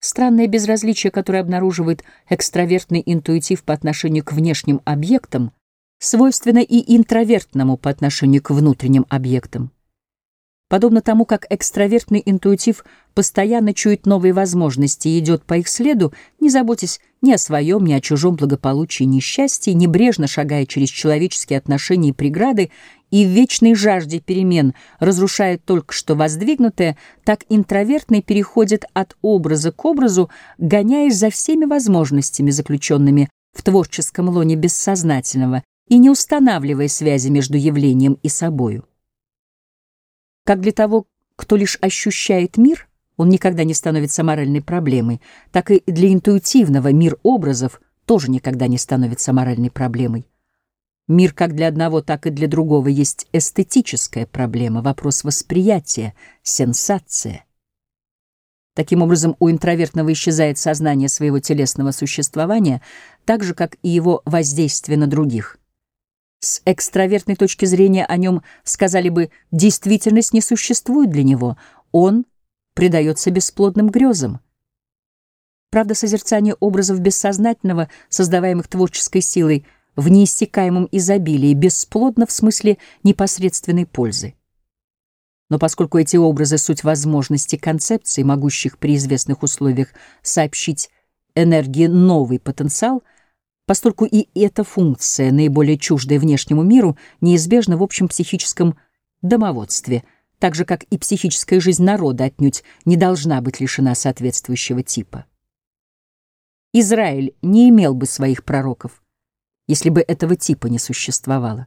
Странное безразличие, которое обнаруживает экстравертный интуитив по отношению к внешним объектам, свойственно и интровертному по отношению к внутренним объектам. Подобно тому, как экстравертный интуитив постоянно чует новые возможности и идет по их следу, не заботясь ни о своем, ни о чужом благополучии, ни счастье, небрежно шагая через человеческие отношения и преграды, и в вечной жажде перемен разрушает только что воздвигнутое, так интровертный переходит от образа к образу, гоняясь за всеми возможностями, заключенными в творческом лоне бессознательного, и не устанавливая связи между явлением и собою. Как для того, кто лишь ощущает мир, он никогда не становится моральной проблемой, так и для интуитивного мир образов тоже никогда не становится моральной проблемой. Мир как для одного, так и для другого есть эстетическая проблема, вопрос восприятия, сенсация. Таким образом, у интровертного исчезает сознание своего телесного существования, так же, как и его воздействие на других — с экстравертной точки зрения о нем сказали бы, действительность не существует для него, он предается бесплодным грезам. Правда, созерцание образов бессознательного, создаваемых творческой силой, в неиссякаемом изобилии, бесплодно в смысле непосредственной пользы. Но поскольку эти образы — суть возможности концепций, могущих при известных условиях сообщить энергии новый потенциал — поскольку и эта функция, наиболее чуждая внешнему миру, неизбежна в общем психическом домоводстве, так же, как и психическая жизнь народа отнюдь не должна быть лишена соответствующего типа. Израиль не имел бы своих пророков, если бы этого типа не существовало.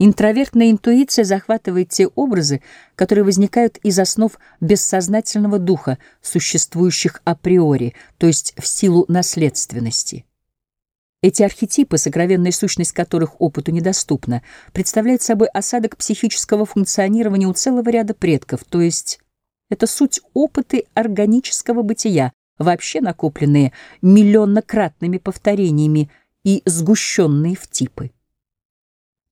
Интровертная интуиция захватывает те образы, которые возникают из основ бессознательного духа, существующих априори, то есть в силу наследственности. Эти архетипы, сокровенная сущность которых опыту недоступна, представляют собой осадок психического функционирования у целого ряда предков, то есть это суть опыты органического бытия, вообще накопленные миллионнократными повторениями и сгущенные в типы.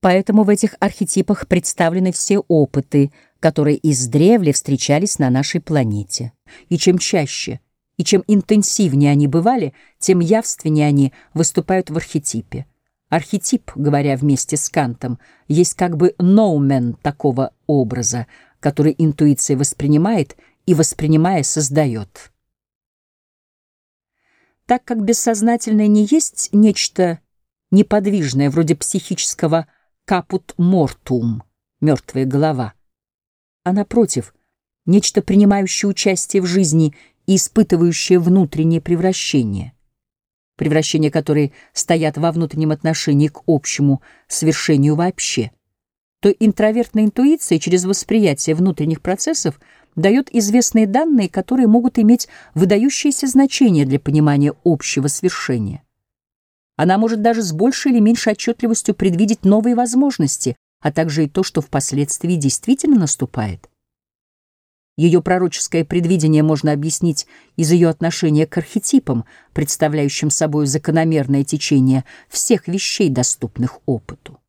Поэтому в этих архетипах представлены все опыты, которые издревле встречались на нашей планете. И чем чаще – и чем интенсивнее они бывали, тем явственнее они выступают в архетипе. Архетип, говоря вместе с Кантом, есть как бы ноумен такого образа, который интуиция воспринимает и, воспринимая, создает. Так как бессознательное не есть нечто неподвижное, вроде психического капут мортум, мертвая голова, а напротив, нечто принимающее участие в жизни и испытывающее внутреннее превращение, превращения которые стоят во внутреннем отношении к общему свершению вообще, то интровертная интуиция через восприятие внутренних процессов дает известные данные, которые могут иметь выдающееся значение для понимания общего свершения. Она может даже с большей или меньшей отчетливостью предвидеть новые возможности, а также и то, что впоследствии действительно наступает. Ее пророческое предвидение можно объяснить из ее отношения к архетипам, представляющим собой закономерное течение всех вещей, доступных опыту.